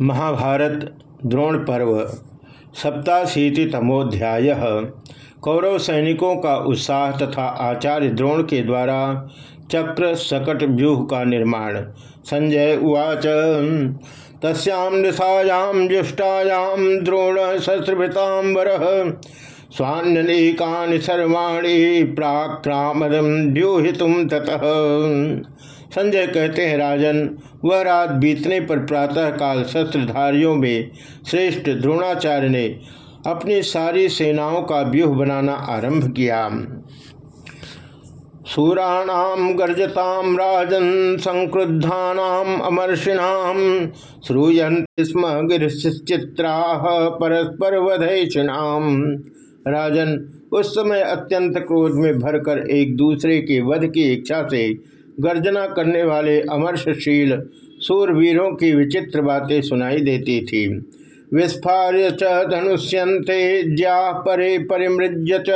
महाभारत द्रोण पर्व सप्ताशीतितमोध्याय कौरव सैनिकों का उत्साह तथा आचार्य द्रोण के द्वारा चक्र सकट व्यूह का निर्माण। संजय उवाच तस्याम निशायाम जुष्टायाम द्रोण शस्त्रभृतांबर स्वान्यनेकानि सर्वाणी प्राक्रामदम व्यूहितुम ततः। संजय कहते हैं, राजन, वह रात बीतने पर प्रातःकाल शस्त्रधारियों में श्रेष्ठ द्रोणाचार्य ने अपनी सारी सेनाओं का व्यूह बनाना आरंभ किया। सूराणाम गर्जताम राजन संक्रुद्धानाम अमर्षिणाम श्रूयन स्म गिरचित्रा परस्पर वधैषिणाम राजन, उस समय अत्यंत क्रोध में भरकर एक दूसरे के वध की इच्छा से गर्जना करने वाले अमर्षशील सूरवीरों की विचित्र बातें सुनाई देती थी। विस्फार्य च धनुष्यंते ज्या परे परिमृज्य च।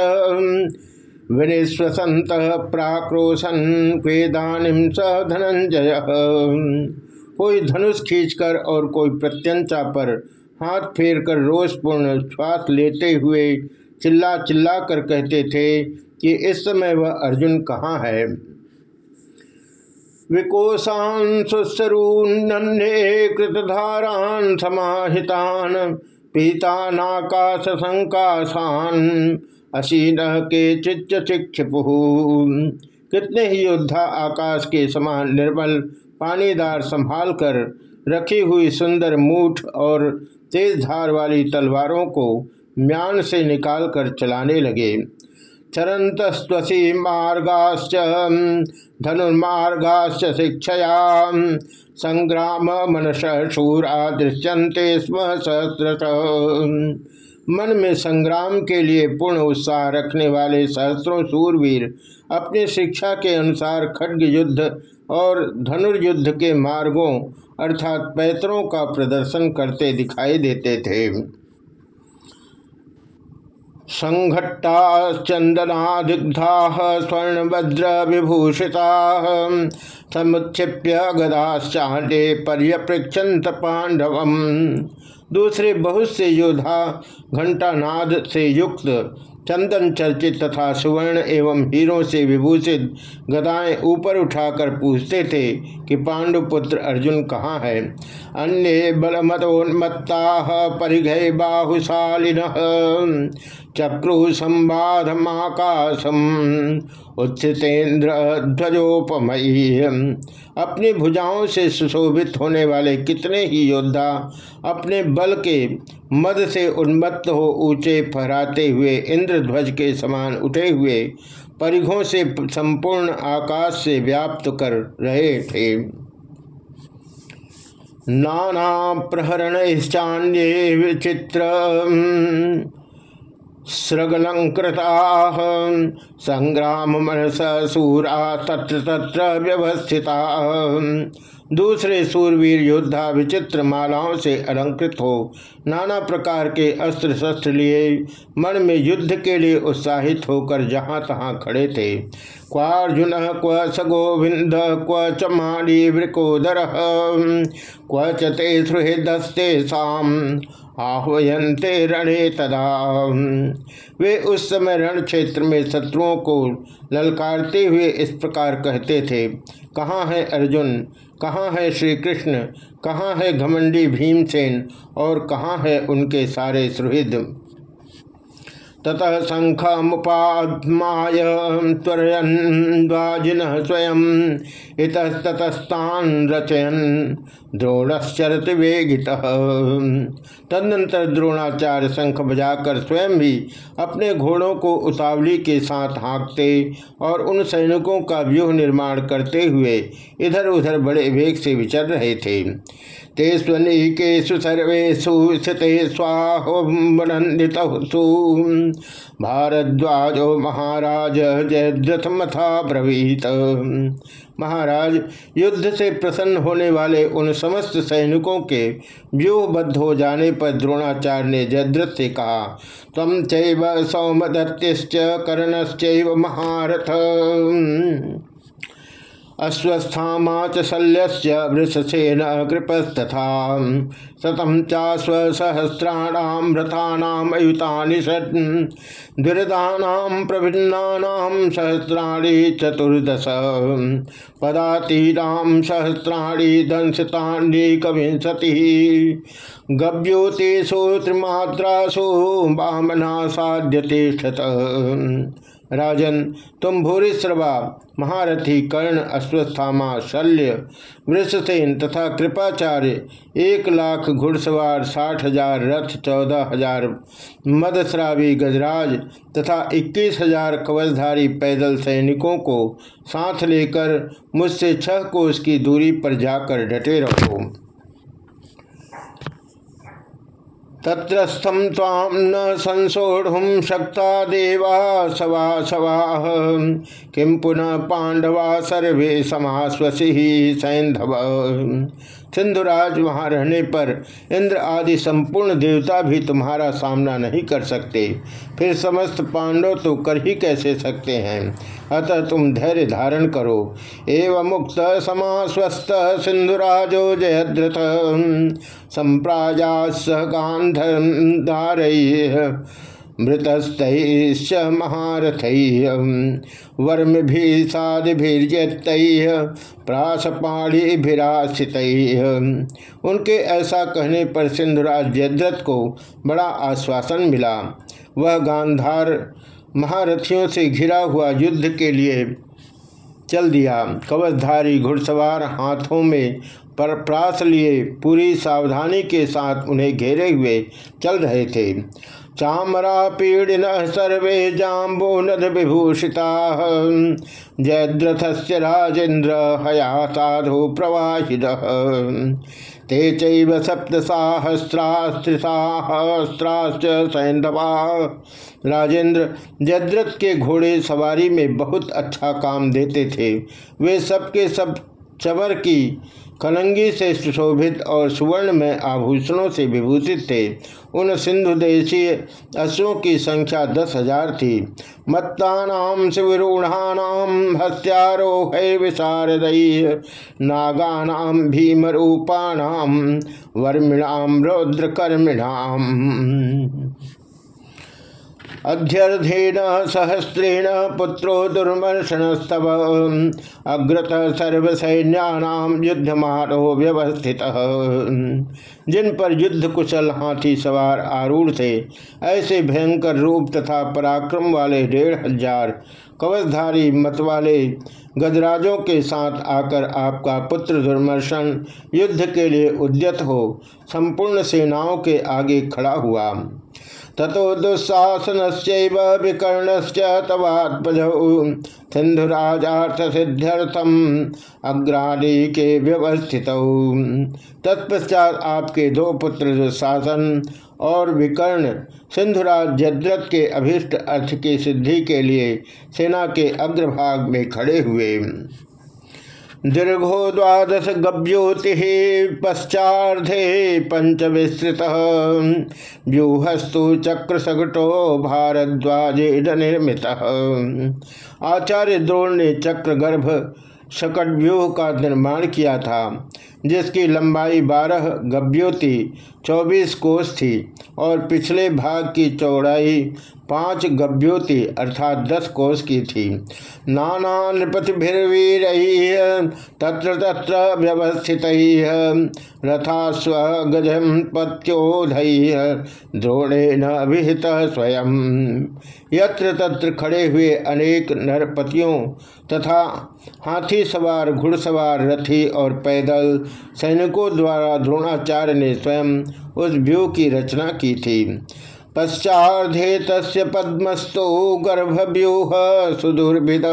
विनिश्वसंत प्राक्रोशन क्वेदानिम स धनंजय। कोई धनुष खींचकर और कोई प्रत्यंचा पर हाथ फेर कर रोषपूर्ण श्वास लेते हुए चिल्ला चिल्ला कर कहते थे कि इस समय वह अर्जुन कहाँ है? विकोशान सुसरून्ने कृतधारान समाहितान पीतानाकाश संकाशान असीन के चिच्च चिक्षिपु। कितने ही योद्धा आकाश के समान निर्बल पानीदार संभाल कर रखी हुई सुंदर मूठ और तेज धार वाली तलवारों को म्यान से निकालकर चलाने लगे। चरंतस्वसी मार्गाश्च धनुर्मार्गाश्च शिक्षया। संग्राम मनस शूरा दृश्यंते स्म सहस्रश। मन में संग्राम के लिए पूर्ण उत्साह रखने वाले सहस्रों सूरवीर अपनी शिक्षा के अनुसार खड्ग युद्ध और धनुर्युद्ध के मार्गों अर्थात पैतरों का प्रदर्शन करते दिखाई देते थे। संघट्टा चंदनादिग्धा स्वर्णभद्र विभूषिता समुक्षिप्य गदाश्चांडे पर्यपृत पांडव दूसरे बहुत से योद्धा घंटानाद से युक्त चंदन चर्चित तथा सुवर्ण एवं हीरों से विभूषित गदाएँ ऊपर उठाकर पूछते थे कि पांडुपुत्र अर्जुन कहाँ है? अन्य बलमतोन्मत्ता परिघय बाहुशालिन। चक्रु संबाधमाकाशम उत्थितेन्द्र ध्वजोपमयी अपनी भुजाओं से सुशोभित होने वाले कितने ही योद्धा अपने बल के मद से उन्मत्त हो ऊँचे फहराते हुए इंद्रध्वज के समान उठे हुए परिघों से संपूर्ण आकाश से व्याप्त कर रहे थे। नाना प्रहरण विचित्र सृगलंकृता संग्राम मनस सूरा तत्र तत्र व्यवस्थिता। दूसरे सूरवीर योद्धा विचित्र मालाओं से अलंकृत हो। नाना प्रकार के अस्त्र शस्त्र लिए, मन में युद्ध के लिए उत्साहित होकर जहाँ तहाँ खड़े थे। क्वार्जुन क्व स गोविंद क्व च माली वृकोदर। क्व चते सुहृदस्ते साम। आह्वयंते रणे तदा। वे उस समय रण क्षेत्र में शत्रुओं को ललकारते हुए इस प्रकार कहते थे, कहाँ है अर्जुन? कहाँ है श्री कृष्ण कहाँ है घमंडी भीमसेन? और कहाँ है उनके सारे सुहृद? ततः शंख मुपात्माय त्वरयन स्वयं इतस्तस्तान रचयन द्रोणश्चरत वेगित तदनंतर द्रोणाचार्य शंख बजाकर स्वयं भी अपने घोड़ों को उतावली के साथ हाँकते और उन सैनिकों का व्यूह निर्माण करते हुए इधर उधर बड़े वेग से विचर रहे थे। ते स्वनीकेशु सर्वेशु स्थिते स्वाहोबनंदितसु भारद्वाजो महाराज, जयद्रथमथा ब्रवीत। महाराज, युद्ध से प्रसन्न होने वाले उन समस्त सैनिकों के व्यूहबद्ध हो जाने पर द्रोणाचार्य ने जयद्रथ से कहा तम चैव सौमदत्तिश्च कर्णश्चैव महारथ। अश्वस्थामा च शल्यस्य वृषसेन कृपस्तथा। शतं चाश्वसहस्राणां रथानामयुतानि षट्। दुर्दानां प्रभिन्नानां सहस्राणि चतुर्दश। पदातीनां सहस्राणि दंशितान्येकविंशतिः। गव्योतेषु त्रिमात्रासु वामना साध्य राजन, तुम भूरिश्रवा महारथी कर्ण, अश्वस्थामा, शल्य वृषसेन तथा कृपाचार्य, एक लाख घुड़सवार, साठ हज़ार रथ, चौदह हज़ार मदश्रावी गजराज तथा इक्कीस हज़ार कवचधारी पैदल सैनिकों को साथ लेकर मुझसे छह कोस की दूरी पर जाकर डटे रहो। तत्रस्थम ताम न संसोढ़ शक्ता देवा सवा सवाह किम पुनः पांडवा सर्वे समाश्वसी सैंधव सिंधुराज वहाँ रहने पर इंद्र आदि संपूर्ण देवता भी तुम्हारा सामना नहीं कर सकते। फिर समस्त पांडव तो कर ही कैसे सकते हैं? अतः तुम धैर्य धारण करो। एवं मुक्त समास्वस्थ सिंधुराजो जयद्रथ। संप्राजा सह गांधार मृतस्त महारथ। वर्म भी साधिर्जत प्रासपाणीभिराशित उनके ऐसा कहने पर सिंधुराज जयद्रथ को बड़ा आश्वासन मिला। वह गांधार महारथियों से घिरा हुआ युद्ध के लिए चल दिया। कवचधारी घुड़सवार हाथों में पर प्रास लिए पूरी सावधानी के साथ उन्हें घेरे हुए चल रहे थे। चामरा पीड़िन सर्वे जाम्बो नद विभूषिता। जयद्रथ से राजेन्द्र हया साधु प्रवाहिद ते चैव सप्तसाहस्रास्त्रिसाहस्राश्च सैंधवा राजेंद्र जयद्रथ के घोड़े सवारी में बहुत अच्छा काम देते थे। वे सबके सब चबर की कलंगी से सुशोभित और सुवर्ण में आभूषणों से विभूषित थे। उन सिंधु देशीय अश्वों की संख्या दस हज़ार थी। मत्तानाम, शिवरूढ़ानाम हत्यारोह विशारदय नागानाम, भीमरूपाणाम, वर्मिणाम, रौद्रकर्मिणाम। अध्यर्थेन सहस्रेण पुत्रो दुर्मर्शनस्तव अग्रत सर्वसैन्यानाम युद्धमारो व्यवस्थित। जिन पर युद्ध कुशल हाथी सवार आरूढ़ थे, ऐसे भयंकर रूप तथा पराक्रम वाले डेढ़ हज़ार कवचधारी मत वाले गजराजों के साथ आकर आपका पुत्र दुर्मर्शन युद्ध के लिए उद्यत हो, संपूर्ण सेनाओं के आगे खड़ा हुआ। ततो दुस्साहसन विकर्ण तवात्मज सिंधुराजार्थ सिद्ध्यर्थम अग्राणी के व्यवस्थित। तत्पश्चात आपके दो पुत्र दुशासन और विकर्ण सिंधुराज जद्रथ के अभिष्ट अर्थ की सिद्धि के लिए सेना के अग्रभाग में खड़े हुए। दीर्घो द्वादश गव्योति पश्चाधे पंच विस्तृत व्यूहस्तु चक्र सगटो भारद्वाज निर्मित आचार्य द्रोण ने चक्र गर्भ शकट व्यूह का निर्माण किया था, जिसकी लंबाई बारह गव्योति चौबीस कोस थी और पिछले भाग की चौड़ाई पाँच गव्योति अर्थात दस कोष की थी। नाना नृपतिभिर्वीर तत्र तत्र व्यवस्थित रथास्व गजम पत्योधय द्रोणे न अभिहित स्वयं। यत्र तत्र खड़े हुए अनेक नरपतियों तथा हाथी सवार, घुड़सवार, रथी और पैदल सैनिकों द्वारा द्रोणाचार्य ने स्वयं उस व्यू की रचना की थी। पश्चाधे तस्य पद्मस्तो गर्भव्यूह सुदुर्भिद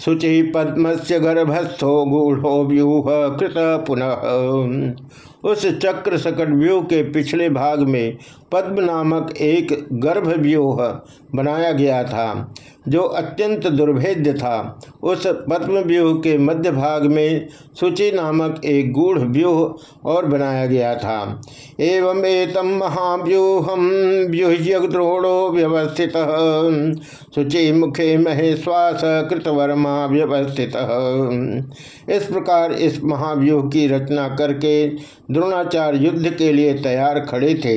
शुचि पद्म से गर्भस्थो गूढ़ो व्यूह कृत पुनः। उस चक्र सकट व्यू के पिछले भाग में पद्म नामक एक गर्भ व्यूह बनाया गया था, जो अत्यंत दुर्भेद्य था। उस पद्म व्यूह के मध्य भाग में सूचि नामक एक गूढ़ व्यूह और बनाया गया था। एवं एतम महाव्यूहम व्यूह्य द्रोणो व्यवस्थित। शुचि मुखे महेश्वास कृतवर्मा व्यवस्थित। इस प्रकार इस महाव्यूह की रचना करके द्रोणाचार्य युद्ध के लिए तैयार खड़े थे।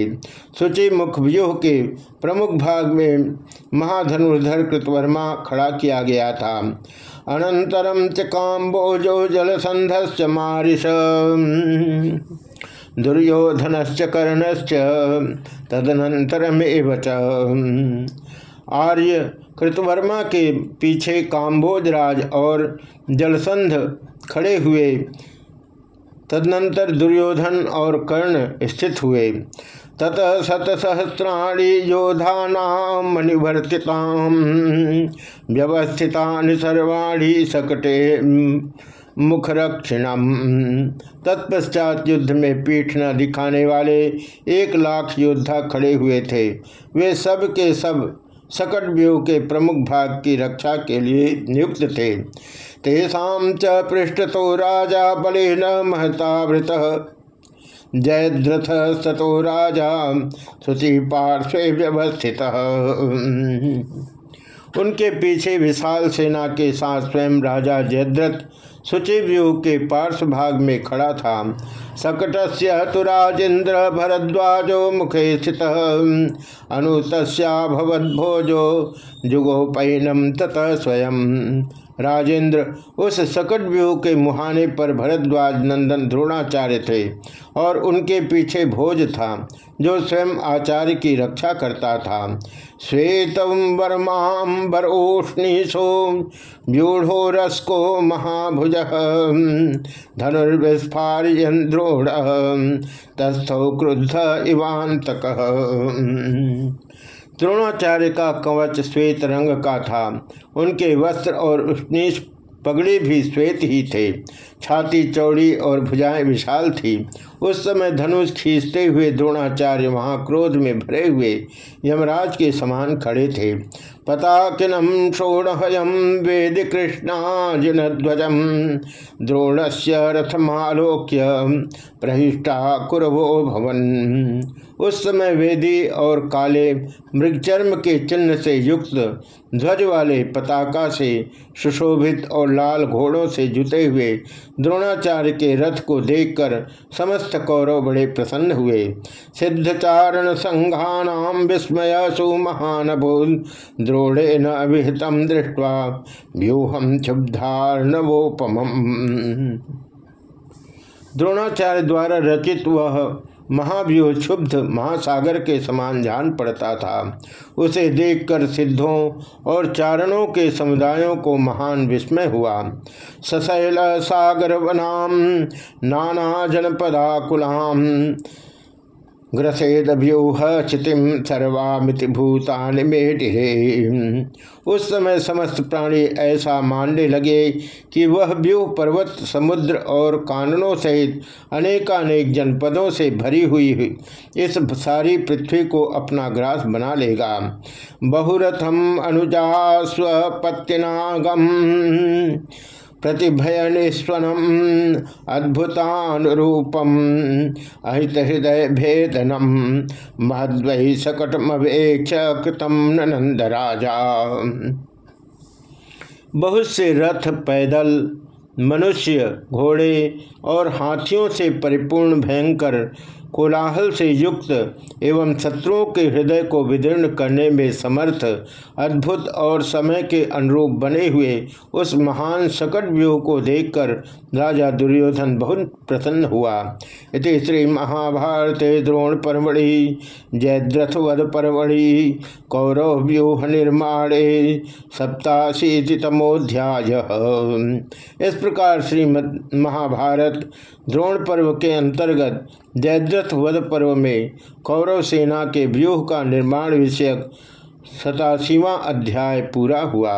शुचि मुख व्यूह के प्रमुख भाग में महाधनुर्धर कृतवर्मा खड़ा किया गया था। अनंतरम च काम्बोजो जलसंधश्च मारिश। दुर्योधनश्च कर्णश्च तदनंतरमेव आर्य कृतवर्मा के पीछे काम्बोजराज और जलसंध खड़े हुए तदनंतर दुर्योधन और कर्ण स्थित हुए। तत शतसहस्राणी योधा मणिवर्तिता व्यवस्थिता सर्वाणी सकटे मुखरक्षिणम। तत्पश्चात युद्ध में पीठ न दिखाने वाले एक लाख योद्धा खड़े हुए थे। वे सब के सब सकट व्यूह के प्रमुख भाग की रक्षा के लिए नियुक्त थे। तेषा च पृष्ठ तो राजा बले न महतावृत जयद्रथ सतो राजा शुचि पार्श्वे व्यवस्थित। उनके पीछे विशाल सेना के साथ स्वयं राजा जयद्रथ शुचिव्यूह के पार्श्व भाग में खड़ा था। सकट से राजेन्द्र भरद्वाजो मुखे स्थित। अनुतस्याभवद्भोजो जुगोपैनम ततः स्वयं राजेंद्र उस सकट व्यूह के मुहाने पर भरद्वाज नंदन द्रोणाचार्य थे और उनके पीछे भोज था, जो स्वयं आचार्य की रक्षा करता था। श्वेत वर्माबरोष्णीशो व्यूढ़ो, रसको, महाभुज धनुर्विस्फार्यन द्रोण तस्थौ, क्रुद्ध इवांतक द्रोणाचार्य का कवच श्वेत रंग का था। उनके वस्त्र और उष्णीश पगड़ी भी श्वेत ही थे। छाती, चौड़ी और भुजाएँ विशाल थी। उस समय धनुष खींचते हुए द्रोणाचार्य वहाँ क्रोध में भरे हुए यमराज के समान खड़े थे। पताकिनम षोड़हयम वेद कृष्णाजिन ध्वजम द्रोण से रथमालोक्य प्रहिष्टा कुरवो भवन। उस समय वेदी और काले मृगचर्म के चिन्ह से युक्त ध्वज वाले पताका से सुशोभित और लाल घोड़ों से जुते हुए द्रोणाचार्य के रथ को देखकर समस्त कौरव बड़े प्रसन्न हुए। सिद्धचारण संघानाम विस्मय सुमहानभून द्रोणे न अभिहतम दृष्टवा व्यूहम क्षुब्धार्णवोपम द्रोणाचार्य द्वारा रचित वह महाव्यूह क्षुब्ध महासागर के समान जान पड़ता था। उसे देखकर सिद्धों और चारणों के समुदायों को महान विस्मय हुआ। सशैल सागर वनाम नाना जनपदाकुलाम ग्रसेद व्यूह चितिम सर्वामिति भूतान मेटिरे उस समय समस्त प्राणी ऐसा मानने लगे कि वह व्यूह पर्वत, समुद्र और काननों सहित अनेकानेक जनपदों से भरी हुई इस सारी पृथ्वी को अपना ग्रास बना लेगा। बहुरथम अनुजा स्वपत्यनागम प्रतिभयनिस्वनम अद्भुतानुरूपम अहित हृदय भेदनम महद्वि सकटमेक्ष कृतम नंद राजा बहुत से रथ, पैदल, मनुष्य, घोड़े और हाथियों से परिपूर्ण भयंकर कोलाहल से युक्त एवं शत्रुओं के हृदय को विदीर्ण करने में समर्थ, अद्भुत और समय के अनुरूप बने हुए उस महान सकट व्यूह को देखकर राजा दुर्योधन बहुत प्रसन्न हुआ। इति श्री महाभारत द्रोण परमढ़ि जयद्रथ वध परमढ़ि कौरव व्यूह निर्माणे सप्ताशीतितमोध्याय इस प्रकार श्रीमद महाभारत द्रोण पर्व के अंतर्गत जयद्रथ वध पर्व में कौरव सेना के व्यूह का निर्माण विषयक सतासीवा अध्याय पूरा हुआ।